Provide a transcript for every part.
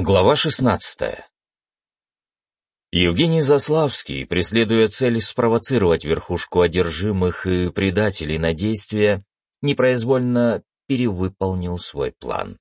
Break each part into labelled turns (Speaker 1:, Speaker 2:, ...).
Speaker 1: Глава 16. Евгений Заславский, преследуя цель спровоцировать верхушку одержимых и предателей на действия, непроизвольно перевыполнил свой план.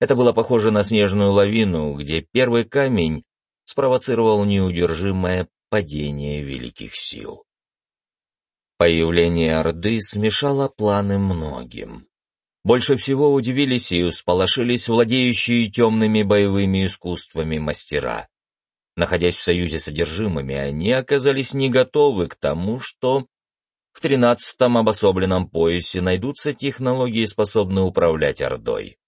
Speaker 1: Это было похоже на снежную лавину, где первый камень спровоцировал неудержимое падение великих сил. Появление Орды смешало планы многим. Больше всего удивились и усполошились владеющие темными боевыми искусствами мастера. Находясь в союзе с содержимыми, они оказались не готовы к тому, что в тринадцатом обособленном поясе найдутся технологии, способные управлять Ордой.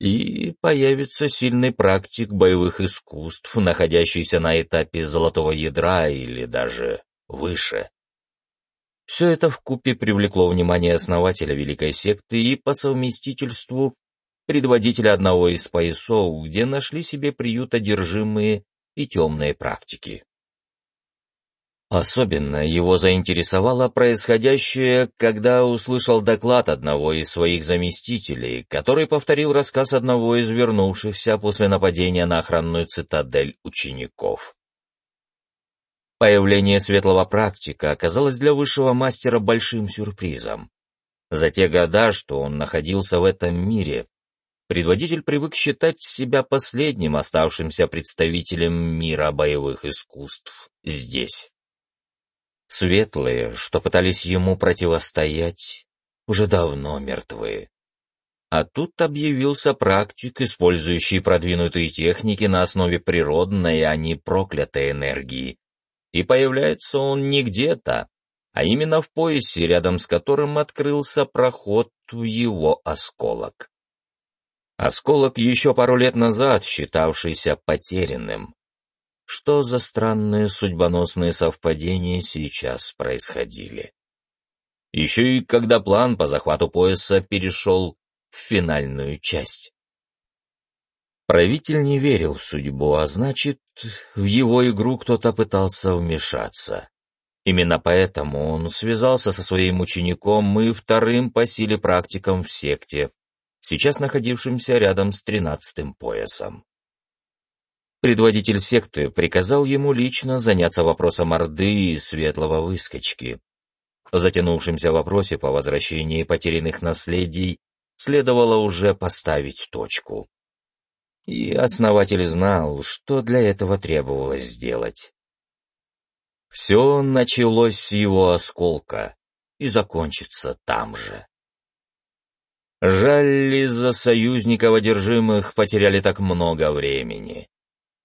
Speaker 1: И появится сильный практик боевых искусств, находящийся на этапе золотого ядра или даже выше. Все это вкупе привлекло внимание основателя Великой Секты и по совместительству предводителя одного из поясов, где нашли себе приют одержимые и темные практики. Особенно его заинтересовало происходящее, когда услышал доклад одного из своих заместителей, который повторил рассказ одного из вернувшихся после нападения на охранную цитадель учеников. Появление светлого практика оказалось для высшего мастера большим сюрпризом. За те года, что он находился в этом мире, предводитель привык считать себя последним оставшимся представителем мира боевых искусств здесь. Светлые, что пытались ему противостоять, уже давно мертвы. А тут объявился практик, использующий продвинутые техники на основе природной, а не проклятой энергии, и появляется он не где-то, а именно в поясе, рядом с которым открылся проход в его осколок. Осколок еще пару лет назад считавшийся потерянным. Что за странные судьбоносные совпадения сейчас происходили? Еще и когда план по захвату пояса перешел в финальную часть. Правитель не верил в судьбу, а значит, в его игру кто-то пытался вмешаться. Именно поэтому он связался со своим учеником и вторым по силе практиком в секте, сейчас находившимся рядом с тринадцатым поясом. Предводитель секты приказал ему лично заняться вопросом Орды и Светлого Выскочки. В затянувшемся вопросе по возвращении потерянных наследий следовало уже поставить точку. И основатель знал, что для этого требовалось сделать. Все началось с его осколка и закончится там же. Жаль, из-за союзников одержимых потеряли так много времени.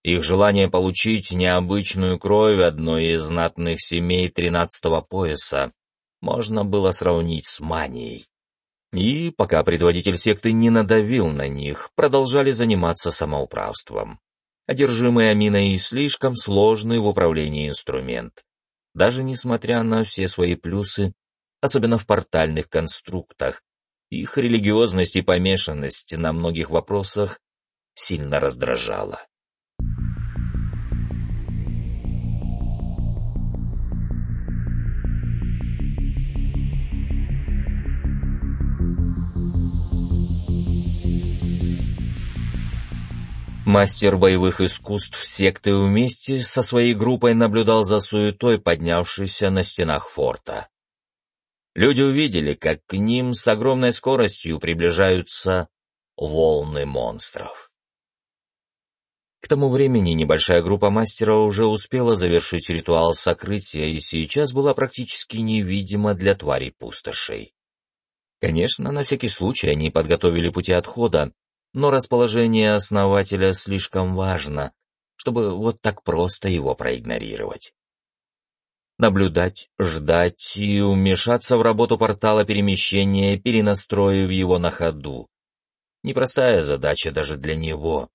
Speaker 1: Их желание получить необычную кровь одной из знатных семей тринадцатого пояса можно было сравнить с манией. И, пока предводитель секты не надавил на них, продолжали заниматься самоуправством. Одержимый аминой слишком сложный в управлении инструмент. Даже несмотря на все свои плюсы, особенно в портальных конструктах, их религиозность и помешанность на многих вопросах сильно раздражала. Мастер боевых искусств секты вместе со своей группой наблюдал за суетой, поднявшейся на стенах форта. Люди увидели, как к ним с огромной скоростью приближаются волны монстров. К тому времени небольшая группа мастера уже успела завершить ритуал сокрытия и сейчас была практически невидима для тварей пустошей. Конечно, на всякий случай они подготовили пути отхода, но расположение основателя слишком важно, чтобы вот так просто его проигнорировать. Наблюдать, ждать и вмешаться в работу портала перемещения, перенастроив его на ходу. Непростая задача даже для него.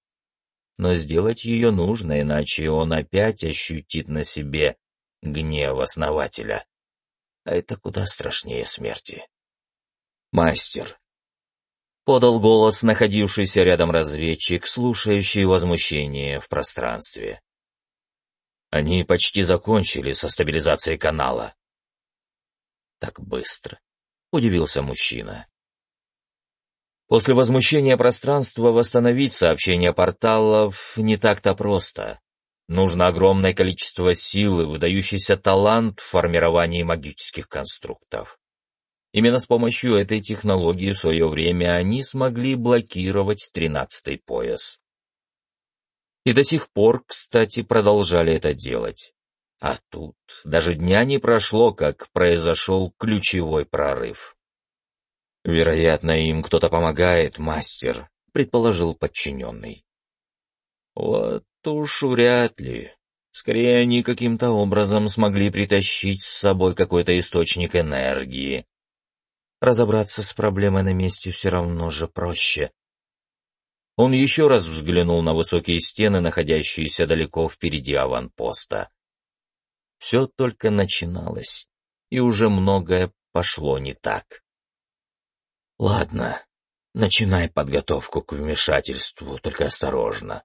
Speaker 1: Но сделать ее нужно, иначе он опять ощутит на себе гнев основателя. А это куда страшнее смерти. Мастер, подал голос находившийся рядом разведчик, слушающий возмущение в пространстве. Они почти закончили со стабилизацией канала. Так быстро, удивился мужчина. После возмущения пространства восстановить сообщение порталов не так-то просто. Нужно огромное количество силы, выдающийся талант в формировании магических конструктов. Именно с помощью этой технологии в свое время они смогли блокировать тринадцатый пояс. И до сих пор, кстати, продолжали это делать. А тут даже дня не прошло, как произошел ключевой прорыв. «Вероятно, им кто-то помогает, мастер», — предположил подчиненный. «Вот уж вряд ли. Скорее, они каким-то образом смогли притащить с собой какой-то источник энергии. Разобраться с проблемой на месте все равно же проще. Он еще раз взглянул на высокие стены, находящиеся далеко впереди аванпоста. Все только начиналось, и уже многое пошло не так. Ладно, начинай подготовку к вмешательству, только осторожно.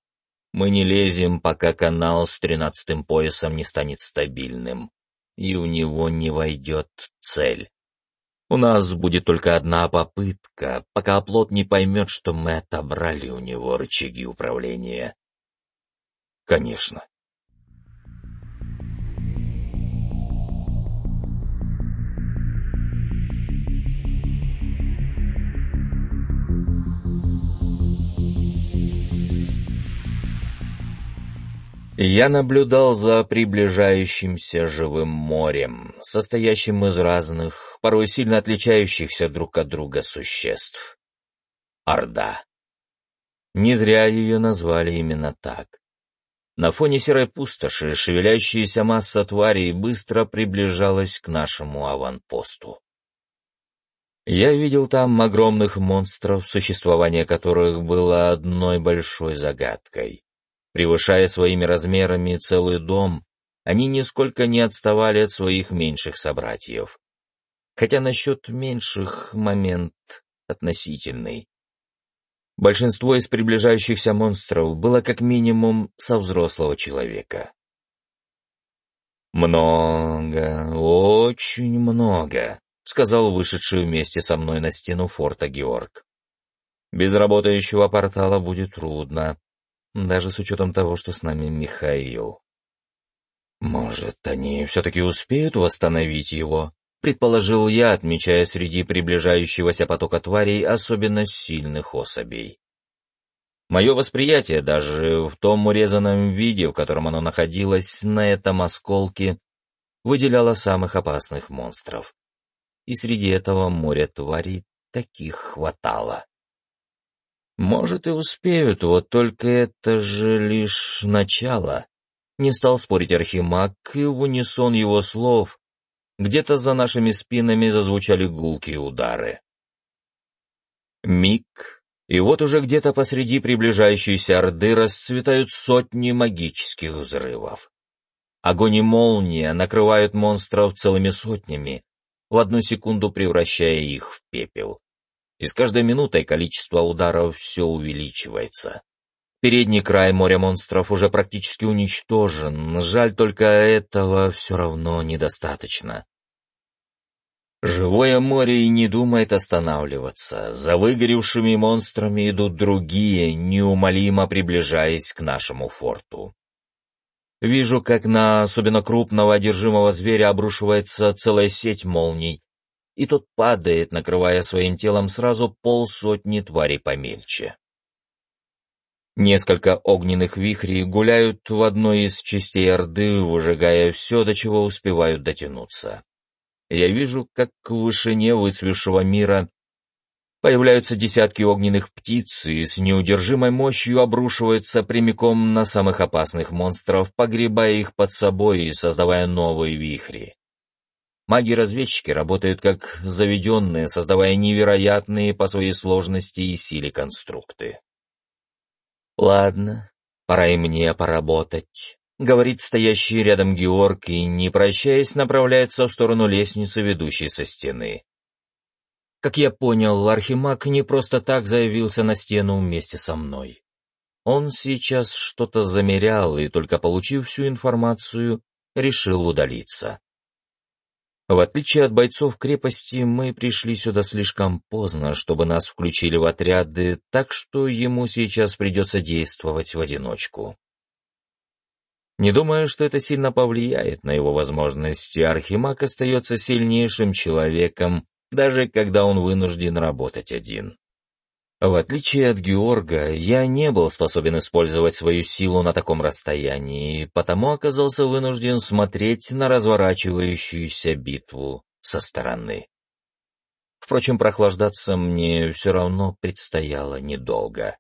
Speaker 1: Мы не лезем, пока канал с тринадцатым поясом не станет стабильным, и у него не войдет цель. У нас будет только одна попытка, пока оплот не поймет, что мы отобрали у него рычаги управления. Конечно. Я наблюдал за приближающимся живым морем, состоящим из разных, порой сильно отличающихся друг от друга существ. Орда. Не зря ее назвали именно так. На фоне серой пустоши шевелящаяся масса тварей быстро приближалась к нашему аванпосту. Я видел там огромных монстров, существование которых было одной большой загадкой. Превышая своими размерами целый дом, они нисколько не отставали от своих меньших собратьев. Хотя насчет меньших момент относительный. Большинство из приближающихся монстров было как минимум со взрослого человека. «Много, очень много», — сказал вышедший вместе со мной на стену форта Георг. «Без работающего портала будет трудно, даже с учетом того, что с нами Михаил. Может, они все-таки успеют восстановить его? Предположил я, отмечая среди приближающегося потока тварей особенно сильных особей. Мое восприятие даже в том урезанном виде, в котором оно находилось на этом осколке, выделяло самых опасных монстров. И среди этого моря тварей таких хватало. Может, и успеют, вот только это же лишь начало. Не стал спорить Архимаг, и в унисон его слов где-то за нашими спинами зазвучали гулкие удары. Миг, и вот уже где-то посреди приближающейся Орды расцветают сотни магических взрывов. Огонь и молния накрывают монстров целыми сотнями, в одну секунду превращая их в пепел и с каждой минутой количество ударов все увеличивается. Передний край моря монстров уже практически уничтожен, жаль только этого все равно недостаточно. Живое море и не думает останавливаться. За выгоревшими монстрами идут другие, неумолимо приближаясь к нашему форту. Вижу, как на особенно крупного одержимого зверя обрушивается целая сеть молний, и тот падает, накрывая своим телом сразу полсотни тварей помельче. Несколько огненных вихрей гуляют в одной из частей Орды, выжигая все, до чего успевают дотянуться. Я вижу, как в вышине выцвевшего мира появляются десятки огненных птиц и с неудержимой мощью обрушиваются прямиком на самых опасных монстров, погребая их под собой и создавая новые вихри. Маги-разведчики работают как заведенные, создавая невероятные по своей сложности и силе конструкты. «Ладно, пора и мне поработать», — говорит стоящий рядом Георг и, не прощаясь, направляется в сторону лестницы, ведущей со стены. Как я понял, Архимаг не просто так заявился на стену вместе со мной. Он сейчас что-то замерял и, только получив всю информацию, решил удалиться. В отличие от бойцов крепости, мы пришли сюда слишком поздно, чтобы нас включили в отряды, так что ему сейчас придется действовать в одиночку. Не думаю, что это сильно повлияет на его возможности. Архимаг остается сильнейшим человеком, даже когда он вынужден работать один. В отличие от Георга, я не был способен использовать свою силу на таком расстоянии, потому оказался вынужден смотреть на разворачивающуюся битву со стороны. Впрочем, прохлаждаться мне все равно предстояло недолго.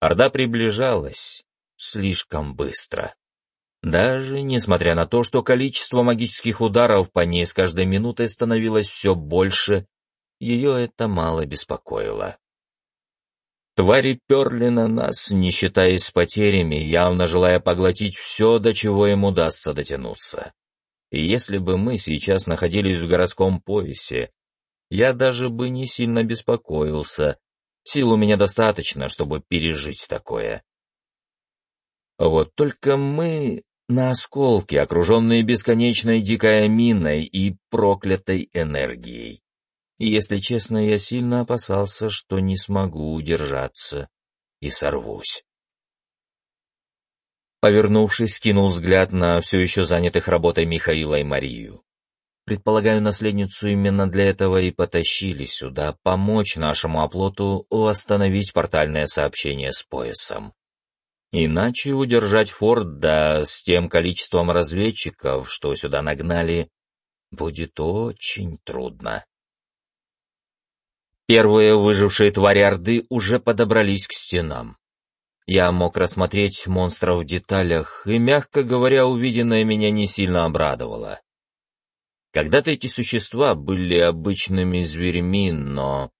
Speaker 1: Орда приближалась слишком быстро. Даже несмотря на то, что количество магических ударов по ней с каждой минутой становилось все больше, ее это мало беспокоило. Твари перли на нас, не считаясь с потерями, явно желая поглотить все, до чего им удастся дотянуться. И если бы мы сейчас находились в городском поясе, я даже бы не сильно беспокоился. Сил у меня достаточно, чтобы пережить такое. Вот только мы на осколке, окруженные бесконечной дикой миной и проклятой энергией. И, если честно, я сильно опасался, что не смогу удержаться и сорвусь. Повернувшись, кинул взгляд на все еще занятых работой Михаила и Марию. Предполагаю, наследницу именно для этого и потащили сюда, помочь нашему оплоту восстановить портальное сообщение с поясом. Иначе удержать форт, да с тем количеством разведчиков, что сюда нагнали, будет очень трудно. Первые выжившие твари Орды уже подобрались к стенам. Я мог рассмотреть монстров в деталях, и, мягко говоря, увиденное меня не сильно обрадовало. Когда-то эти существа были обычными зверьми, но...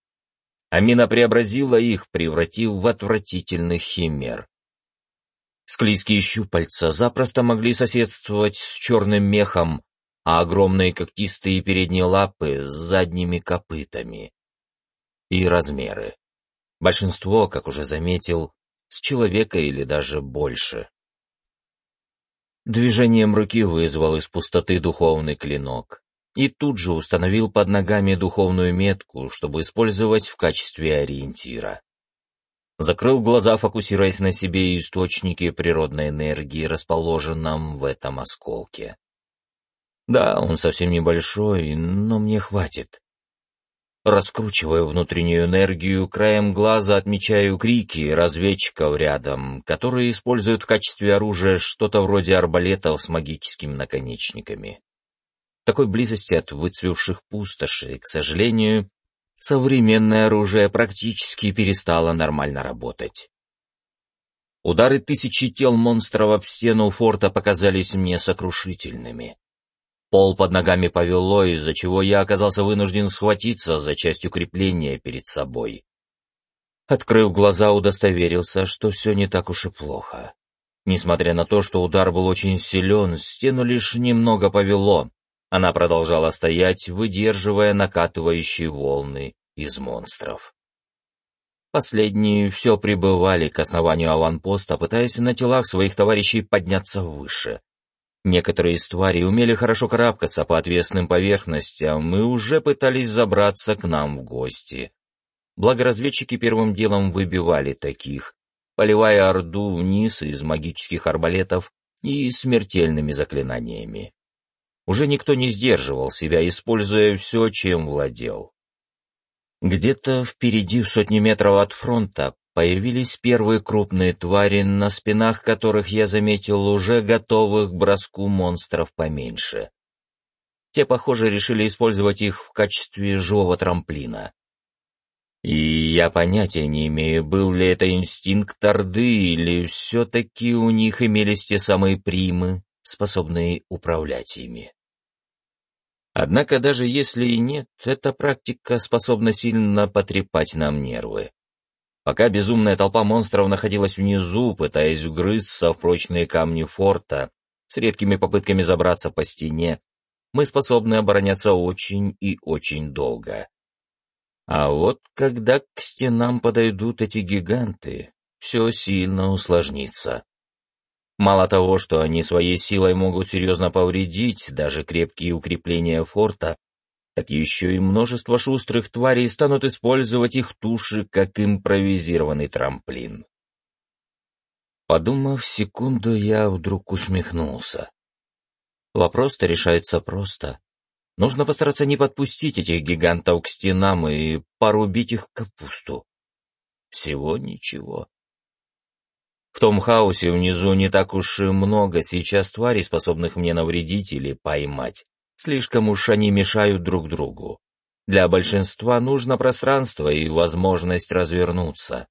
Speaker 1: Амина преобразила их, превратив в отвратительных химер. Склизкие щупальца запросто могли соседствовать с черным мехом, а огромные когтистые передние лапы с задними копытами. И размеры. Большинство, как уже заметил, с человека или даже больше. Движением руки вызвал из пустоты духовный клинок и тут же установил под ногами духовную метку, чтобы использовать в качестве ориентира. Закрыл глаза, фокусируясь на себе и источнике природной энергии, расположенном в этом осколке. Да, он совсем небольшой, но мне хватит. Раскручивая внутреннюю энергию, краем глаза отмечаю крики разведчиков рядом, которые используют в качестве оружия что-то вроде арбалетов с магическими наконечниками. В такой близости от выцвевших пустошей, к сожалению, современное оружие практически перестало нормально работать. Удары тысячи тел монстров об стену форта показались мне сокрушительными. Пол под ногами повело, из-за чего я оказался вынужден схватиться за часть укрепления перед собой. Открыв глаза, удостоверился, что все не так уж и плохо. Несмотря на то, что удар был очень силен, стену лишь немного повело, она продолжала стоять, выдерживая накатывающие волны из монстров. Последние все прибывали к основанию аванпоста, пытаясь на телах своих товарищей подняться выше. Некоторые из тварей умели хорошо карабкаться по отвесным поверхностям и уже пытались забраться к нам в гости. Благо разведчики первым делом выбивали таких, поливая Орду вниз из магических арбалетов и смертельными заклинаниями уже никто не сдерживал себя, используя все, чем владел. Где-то впереди в сотни метров от фронта появились первые крупные твари, на спинах которых я заметил уже готовых к броску монстров поменьше. Те, похоже, решили использовать их в качестве живого трамплина. И я понятия не имею, был ли это инстинкт Орды, или все-таки у них имелись те самые примы, способные управлять ими. Однако даже если и нет, эта практика способна сильно потрепать нам нервы. Пока безумная толпа монстров находилась внизу, пытаясь вгрызться в прочные камни форта, с редкими попытками забраться по стене, мы способны обороняться очень и очень долго. А вот когда к стенам подойдут эти гиганты, все сильно усложнится. Мало того, что они своей силой могут серьезно повредить даже крепкие укрепления форта, так еще и множество шустрых тварей станут использовать их туши как импровизированный трамплин. Подумав секунду, я вдруг усмехнулся. Вопрос-то решается просто. Нужно постараться не подпустить этих гигантов к стенам и порубить их капусту. Всего ничего. В том хаосе внизу не так уж и много сейчас тварей, способных мне навредить или поймать. Слишком уж они мешают друг другу. Для большинства нужно пространство и возможность развернуться.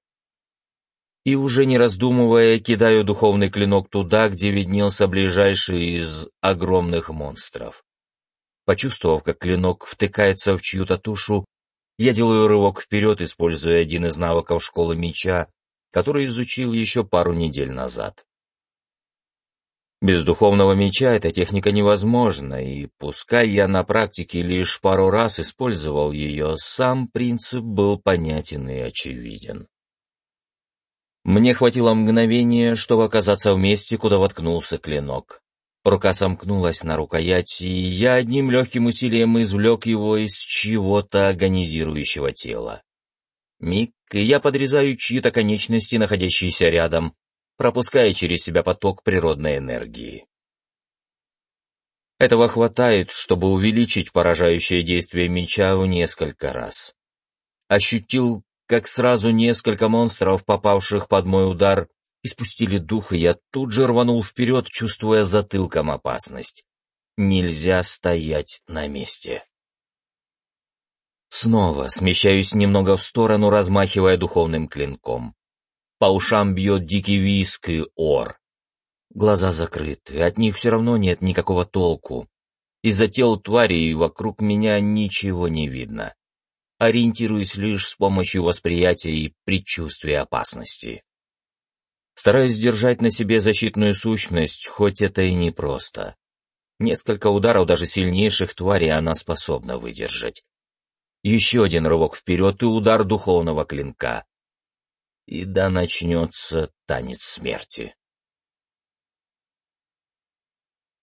Speaker 1: И уже не раздумывая, кидаю духовный клинок туда, где виднелся ближайший из огромных монстров. Почувствовав, как клинок втыкается в чью-то тушу, я делаю рывок вперед, используя один из навыков школы меча, который изучил еще пару недель назад. Без духовного меча эта техника невозможна, и пускай я на практике лишь пару раз использовал ее, сам принцип был понятен и очевиден. Мне хватило мгновения, чтобы оказаться в месте, куда воткнулся клинок. Рука сомкнулась на рукоять, и я одним легким усилием извлек его из чего-то агонизирующего тела. Миг, и я подрезаю чьи-то конечности, находящиеся рядом, пропуская через себя поток природной энергии. Этого хватает, чтобы увеличить поражающее действие меча в несколько раз. Ощутил, как сразу несколько монстров, попавших под мой удар, испустили дух, и я тут же рванул вперед, чувствуя затылком опасность. Нельзя стоять на месте. Снова смещаюсь немного в сторону, размахивая духовным клинком. По ушам бьет дикий виск и ор. Глаза закрыты, от них все равно нет никакого толку. Из-за тел тварей вокруг меня ничего не видно. Ориентируюсь лишь с помощью восприятия и предчувствия опасности. Стараюсь держать на себе защитную сущность, хоть это и непросто. Несколько ударов даже сильнейших тварей она способна выдержать. Еще один рывок вперед и удар духовного клинка. И да начнется танец смерти.